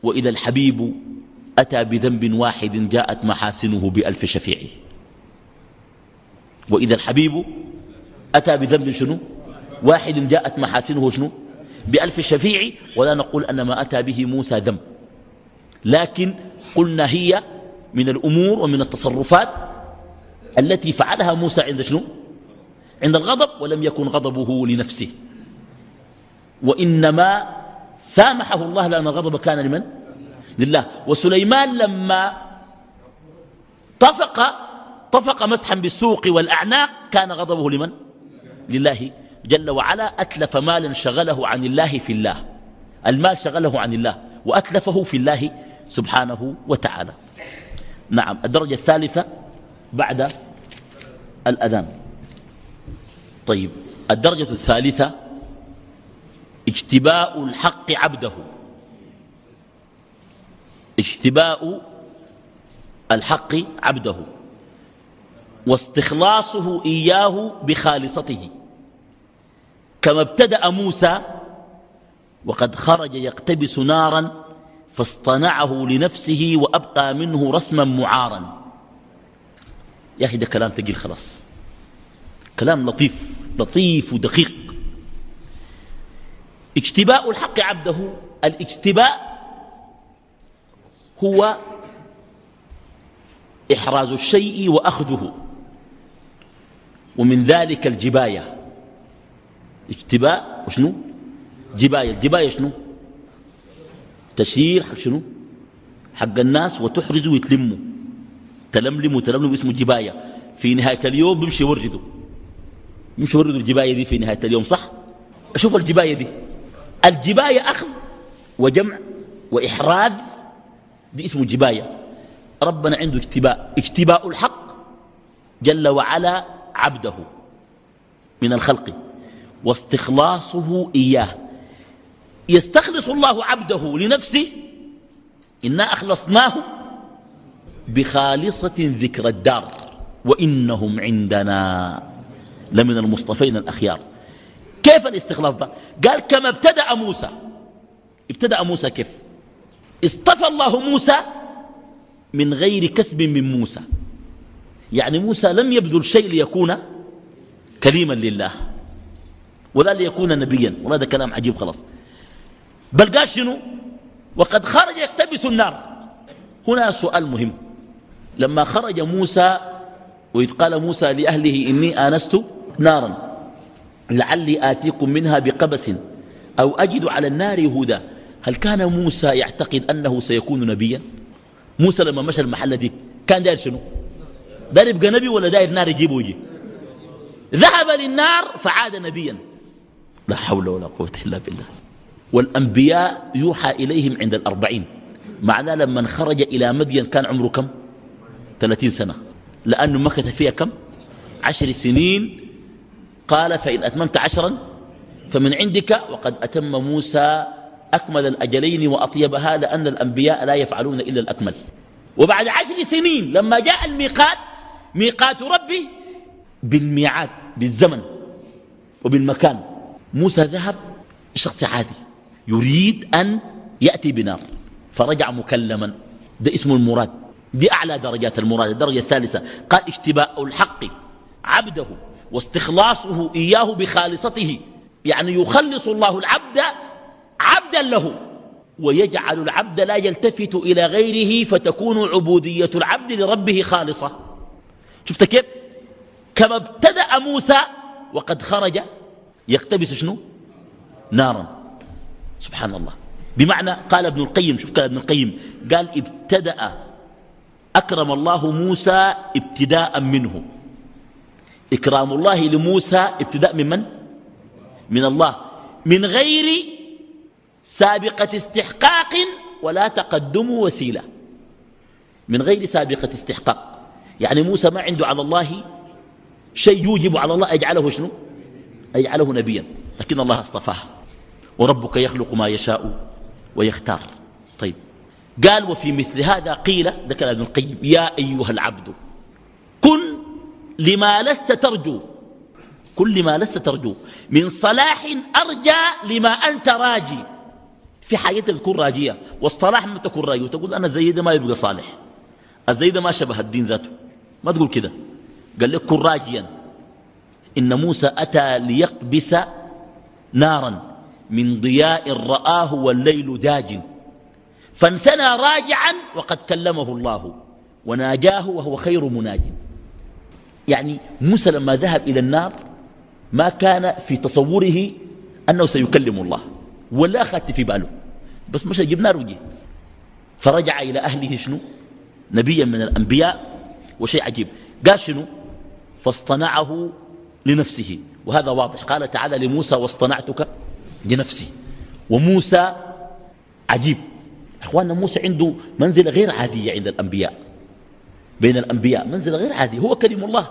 وإذا الحبيب أتى بذنب واحد جاءت محاسنه بألف شفيع وإذا الحبيب أتى بذنب شنو؟ واحد جاءت محاسنه شنو؟ بألف شفيع ولا نقول أن ما أتى به موسى ذنب. لكن قلنا هي من الأمور ومن التصرفات التي فعلها موسى عند شنو؟ عند الغضب ولم يكن غضبه لنفسه. وإنما سامحه الله لأن الغضب كان لمن؟ لله. وسليمان لما طفق طفق مسحا بالسوق والأعناق كان غضبه لمن؟ لله. جل وعلا أتلف مالا شغله عن الله في الله. المال شغله عن الله وأتلفه في الله سبحانه وتعالى. نعم الدرجة الثالثة بعد الأذان. طيب الدرجة الثالثة اجتباء الحق عبده. اجتباء الحق عبده. واستخلاصه إياه بخالصته. كما ابتدأ موسى وقد خرج يقتبس نارا فاصطنعه لنفسه وأبقى منه رسما معارا. يا أخي ده كلام تقيل خلاص. كلام لطيف لطيف ودقيق. اجتباء الحق عبده الاجتباء هو إحراز الشيء وأخذه. ومن ذلك الجباية. اجتباء وشنو؟ جباية. الجباية شنو؟ تشير حق شنو؟ حق الناس وتحرز ويتلموا. تلملم وتلملم اسمه جباية. في نهاية اليوم بيمشي يوردوا. يمشي يوردوا الجباية دي في نهاية اليوم صح؟ شوف الجباية دي. الجباية أخذ وجمع وإحراز دي اسمه جباية. ربنا عنده اجتباء. اجتباء الحق جل وعلا عبده من الخلق واستخلاصه إياه. يستخلص الله عبده لنفسه إنا أخلصناه بخالصة ذكر الدار وإنهم عندنا لمن المصطفين الأخيار. كيف الاستخلاص ده؟ قال كما ابتدأ موسى. ابتدأ موسى كيف؟ اصطفى الله موسى من غير كسب من موسى. يعني موسى لم يبذل شيء ليكون كريما لله ولا ليكون نبيا وهذا كلام عجيب خلاص. بل قال شنو؟ وقد خرج يقتبس النار. هنا سؤال مهم. لما خرج موسى وإذ قال موسى لأهله إني آنست نارا لعلي آتيكم منها بقبس أو أجد على النار هدى هل كان موسى يعتقد أنه سيكون نبيا؟ موسى لما مشى المحل دي كان داير شنو؟ داير يبقى نبي ولا داير نار يجيبه ويجي. ذهب للنار فعاد نبيا. لا حول ولا قوة إلا بالله. والأنبياء يوحى إليهم عند الأربعين. معناه لما خرج إلى مدين كان عمره كم؟ ثلاثين سنة. لأنه مكث فيها كم؟ عشر سنين. قال فإن أتممت عشرا فمن عندك وقد أتم موسى أكمل الأجلين وأطيبها لأن الأنبياء لا يفعلون إلا الأكمل. وبعد عشر سنين لما جاء الميقات ميقات ربي بالميعاد بالزمن وبالمكان. موسى ذهب شخص عادي يريد أن يأتي بنار فرجع مكلما. ده اسم المراد دي أعلى درجات المراد الدرجة الثالثة. قال اشتباء الحق عبده واستخلاصه إياه بخالصته. يعني يخلص الله العبد عبدا له ويجعل العبد لا يلتفت إلى غيره فتكون عبودية العبد لربه خالصة. شفت كيف؟ كما ابتدأ موسى وقد خرج يقتبس شنو؟ نارا. سبحان الله. بمعنى قال ابن القيم شوف قال ابن القيم؟ قال ابتدأ أكرم الله موسى ابتداء منه. إكرام الله لموسى ابتداء من من؟ من الله. من غير سابقة استحقاق ولا تقدم وسيلة. من غير سابقة استحقاق. يعني موسى ما عنده على الله شيء يوجب على الله يجعله شنو؟ يجعله نبيا. لكن الله اصطفاه. وربك يخلق ما يشاء ويختار. طيب. قال وفي مثل هذا قيل ذكر ابن القيم يا أيها العبد كن لما لست ترجو. كل ما لست ترجو. من صلاح أرجى لما أنت راجي. في حاجتك تكون راجية. والصلاح ما تكون راجي وتقول أنا زي ده ما يبقى صالح. الزي ده ما شبه الدين ذاته. ما تقول كده. قال لك كن راجيا. إن موسى أتى ليقبس نارا من ضياء رآه والليل داج. فانثنى راجعا وقد كلمه الله وناجاه وهو خير مناج. يعني موسى لما ذهب إلى النار ما كان في تصوره أنه سيكلم الله. ولا أخذت في باله. بس مش يجيب نار وجه فرجع إلى أهله شنو؟ نبيا من الأنبياء. وشيء عجيب. قال شنو؟ فاصطنعه لنفسه. وهذا واضح. قال تعالى لموسى واصطنعتك لنفسي. وموسى عجيب. أخواننا موسى عنده منزلة غير عادية عند الأنبياء. بين الأنبياء منزلة غير عادية. هو كلم الله.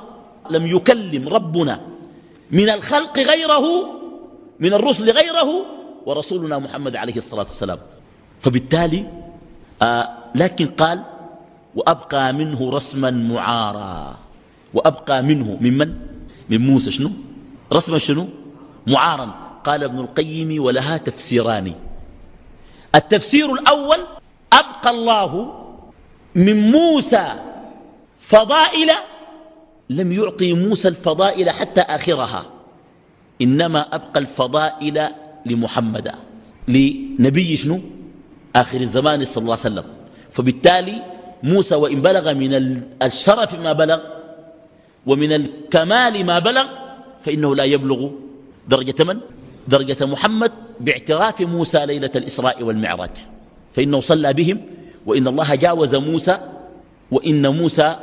لم يكلم ربنا من الخلق غيره من الرسل غيره ورسولنا محمد عليه الصلاة والسلام. فبالتالي آه لكن قال وأبقى منه رسما معارا. وأبقى منه ممن من موسى شنو؟ رسما شنو؟ معارا. قال ابن القيم ولها تفسيران. التفسير الأول أبقى الله من موسى فضائل لم يعطي موسى الفضائل حتى آخرها. إنما أبقى الفضائل لمحمد لنبي شنو؟ آخر الزمان صلى الله عليه وسلم. فبالتالي موسى وإن بلغ من الشرف ما بلغ ومن الكمال ما بلغ فإنه لا يبلغ درجة من؟ درجة محمد باعتراف موسى ليلة الإسراء والمعراج. فإنه صلى بهم وإن الله جاوز موسى وإن موسى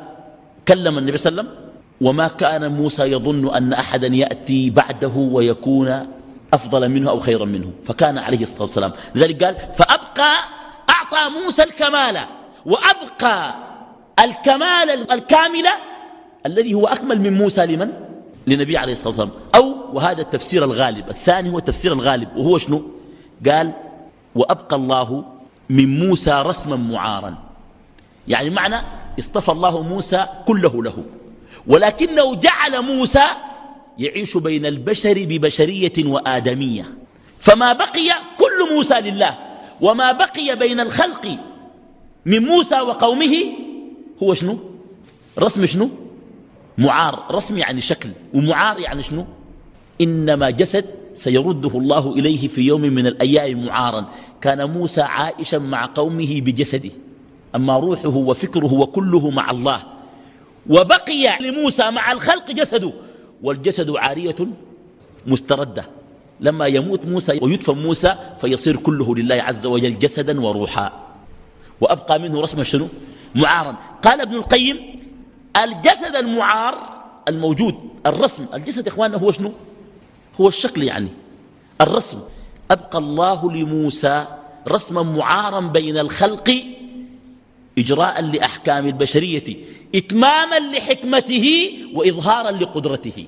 كلم النبي صلى الله عليه وسلم. وما كان موسى يظن أن أحدا يأتي بعده ويكون أفضل منه أو خيرا منه. فكان عليه الصلاة والسلام. لذلك قال فأبقى أعطى موسى الكمال. وأبقى الكمال الكامل الذي هو أكمل من موسى لمن؟ لنبي عليه الصلاة والسلام أو وهذا التفسير الغالب الثاني هو التفسير الغالب وهو شنو؟ قال وأبقى الله من موسى رسما معارا يعني معنى اصطفى الله موسى كله له ولكنه جعل موسى يعيش بين البشر ببشرية وآدمية فما بقي كل موسى لله وما بقي بين الخلق من موسى وقومه هو شنو؟ رسم شنو؟ معار. رسم يعني شكل. ومعار يعني شنو؟ إنما جسد سيرده الله إليه في يوم من الأيام معارا. كان موسى عائشا مع قومه بجسده. أما روحه وفكره وكله مع الله. وبقي لموسى مع الخلق جسده والجسد عارية مستردة. لما يموت موسى ويدفن موسى فيصير كله لله عز وجل جسدا وروحا. وأبقى منه رسم شنو؟ معارا قال ابن القيم الجسد المعار الموجود الرسم الجسد إخواننا هو شنو؟ هو الشكل يعني الرسم. أبقى الله لموسى رسما معارا بين الخلق إجراء لأحكام البشرية إتماما لحكمته وإظهارا لقدرته.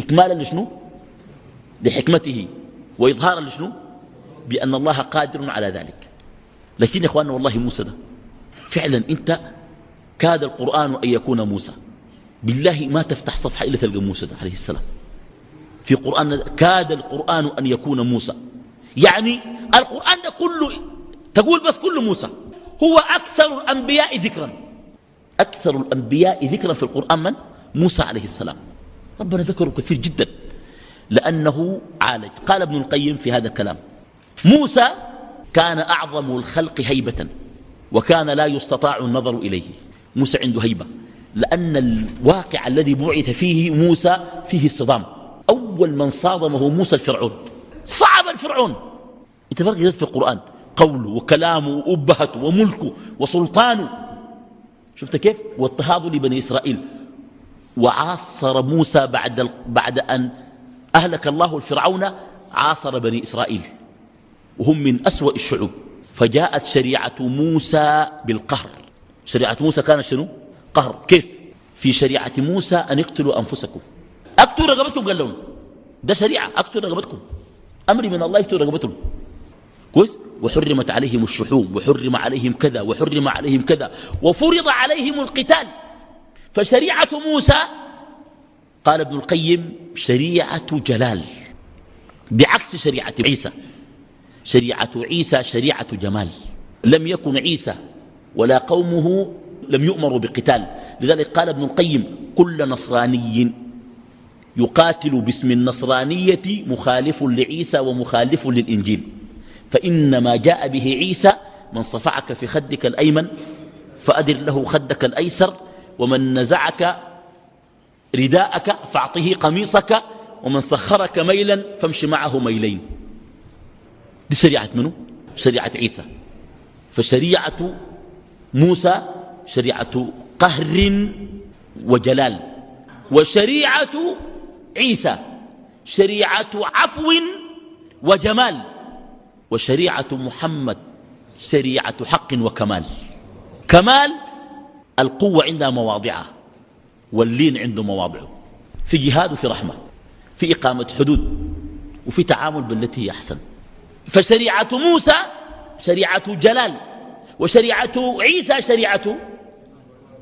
إكمالا لشنو؟ لحكمته وإظهارا لشنو؟ بأن الله قادر على ذلك. لكن يا إخواننا والله موسى ده فعلا أنت كاد القرآن أن يكون موسى. بالله ما تفتح صفحة إلا تلقى موسى ده عليه السلام. في قرآن كاد القرآن أن يكون موسى. يعني القرآن ده كله تقول بس كله موسى. هو أكثر الأنبياء ذكرا. أكثر الأنبياء ذكرا في القرآن من؟ موسى عليه السلام. ربنا ذكره كثير جدا. لأنه عالج. قال ابن القيم في هذا الكلام. موسى كان أعظم الخلق هيبة وكان لا يستطاع النظر إليه. موسى عنده هيبة. لأن الواقع الذي بعث فيه موسى فيه الصدام أول من صادمه موسى الفرعون. صعب الفرعون. أنت فرق في القرآن. قوله وكلامه وأبهته وملكه وسلطانه. شفت كيف؟ واضطهاده لبني إسرائيل. وعاصر موسى بعد, بعد أن أهلك الله الفرعون عاصر بني إسرائيل. وهم من أسوأ الشعوب. فجاءت شريعة موسى بالقهر. شريعة موسى كانت شنو؟ قهر. كيف؟ في شريعة موسى أن يقتلوا أنفسكم. اقتلوا رقبتكم قال لهم. ده شريعة. اقتلوا رقبتكم أمري من الله يقتلوا رقبتهم كويس؟ وحرمت عليهم الشحوم وحرم عليهم كذا وحرم عليهم كذا وفرض عليهم القتال. فشريعة موسى قال ابن القيم شريعة جلال. بعكس شريعة عيسى. شريعة عيسى شريعة جمال. لم يكن عيسى ولا قومه لم يؤمروا بقتال. لذلك قال ابن القيم كل نصراني يقاتل باسم النصرانية مخالف لعيسى ومخالف للإنجيل. فإنما جاء به عيسى من صفعك في خدك الأيمن فأدر له خدك الأيسر ومن نزعك رداءك فأعطه قميصك ومن سخرك ميلا فامش معه ميلين دي شريعة منه شريعة عيسى. فشريعة موسى شريعة قهر وجلال. وشريعة عيسى شريعة عفو وجمال. وشريعة محمد شريعة حق وكمال. كمال القوة عندها مواضعها واللين عنده مواضعه. في جهاد وفي رحمة في إقامة حدود وفي تعامل بالتي هي أحسن. فشريعة موسى شريعة جلال وشريعة عيسى شريعة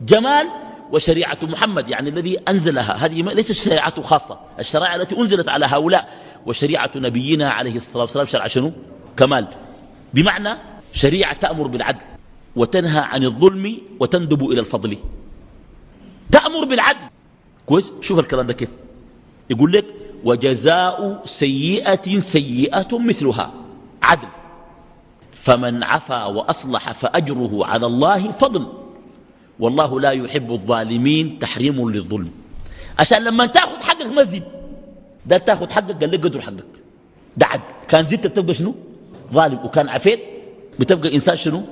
جمال وشريعة محمد يعني الذي أنزلها. هذه ليست شريعة خاصة الشرائع التي أنزلت على هؤلاء. وشريعة نبينا عليه الصلاة والسلام شرع شنو؟ كمال. بمعنى شريعة تأمر بالعدل وتنهى عن الظلم وتندب إلى الفضل. تأمر بالعدل. كويس؟ شوف الكلام ده كيف. يقول لك وجزاء سيئة سيئة مثلها. عدل. فمن عفا وأصلح فأجره على الله فضل. والله لا يحب الظالمين تحريم للظلم. عشان لما تاخذ حقك ما تزيد. ده تاخذ حقك قال لك قدر حقك. ده عدل. كان زدت بتبقى شنو؟ ظالم. وكان عفيت بتبقى إنسان شنو؟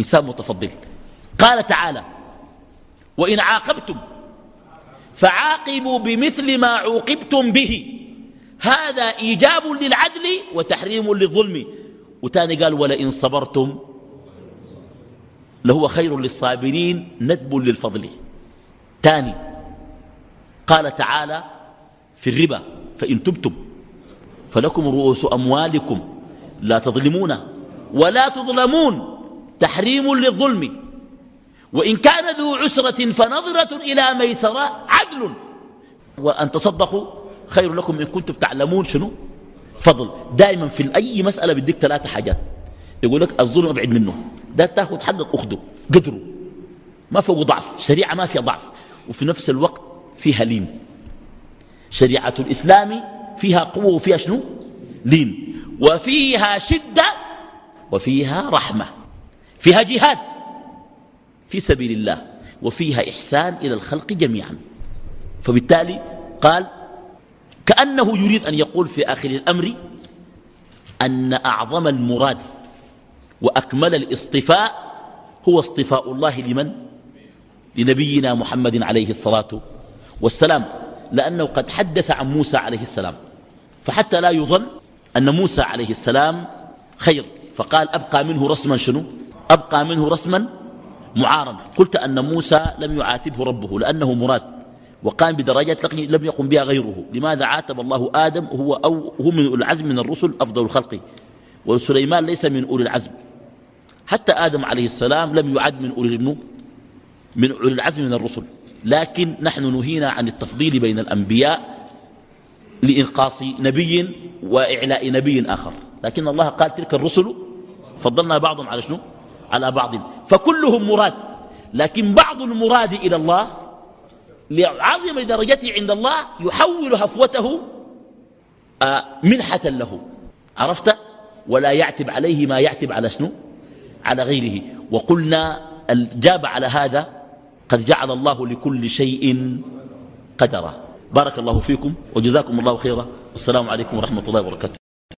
إنسان متفضل. قال تعالى وإن عاقبتم فعاقبوا بمثل ما عوقبتم به. هذا إيجاب للعدل وتحريم للظلم. وتاني قال ولئن صبرتم لهو خير للصابرين ندب للفضل. تاني قال تعالى في الربا فإن تبتم فلكم رؤوس أموالكم لا تظلمون ولا تظلمون تحريم للظلم. وإن كان ذو عسرة فنظرة إلى ميسرة عدل. وأن تصدقوا خير لكم إن كنتم تعلمون شنو؟ فضل. دائما في أي مسألة بديك ثلاثة حاجات. يقول لك الظلم أبعد منه. ده تاخذ حقك أخده. قدره. ما فوق ضعف. شريعة ما فيها ضعف. وفي نفس الوقت فيها لين. شريعة الإسلام فيها قوة وفيها شنو؟ لين. وفيها شدة وفيها رحمة. فيها جهاد في سبيل الله. وفيها إحسان إلى الخلق جميعا. فبالتالي قال كأنه يريد أن يقول في آخر الأمر أن أعظم المراد وأكمل الاصطفاء هو اصطفاء الله لمن؟ لنبينا محمد عليه الصلاة والسلام. لأنه قد حدث عن موسى عليه السلام فحتى لا يظن أن موسى عليه السلام خير. فقال أبقى منه رسما شنو؟ أبقى منه رسما معارض قلت أن موسى لم يعاتبه ربه لأنه مراد. وقام بدرجات لم يقم بها غيره. لماذا عاتب الله آدم؟ وهو أو هو من أولي العزم من الرسل أفضل الخلق. وسليمان ليس من أولي العزم. حتى آدم عليه السلام لم يعد من أولي من أولي العزم من الرسل. لكن نحن نهينا عن التفضيل بين الأنبياء لإنقاص نبي وإعلاء نبي آخر. لكن الله قال تلك الرسل فضلنا بعضهم على شنو؟ على بعض. فكلهم مراد. لكن بعض المراد إلى الله لعظم درجته عند الله يحول هفوته آه، منحة له. عرفت؟ ولا يعتب عليه ما يعتب على شنو؟ على غيره. وقلنا الجاب على هذا قد جعل الله لكل شيء قدرا بارك الله فيكم وجزاكم الله خيرا. والسلام عليكم ورحمة الله وبركاته.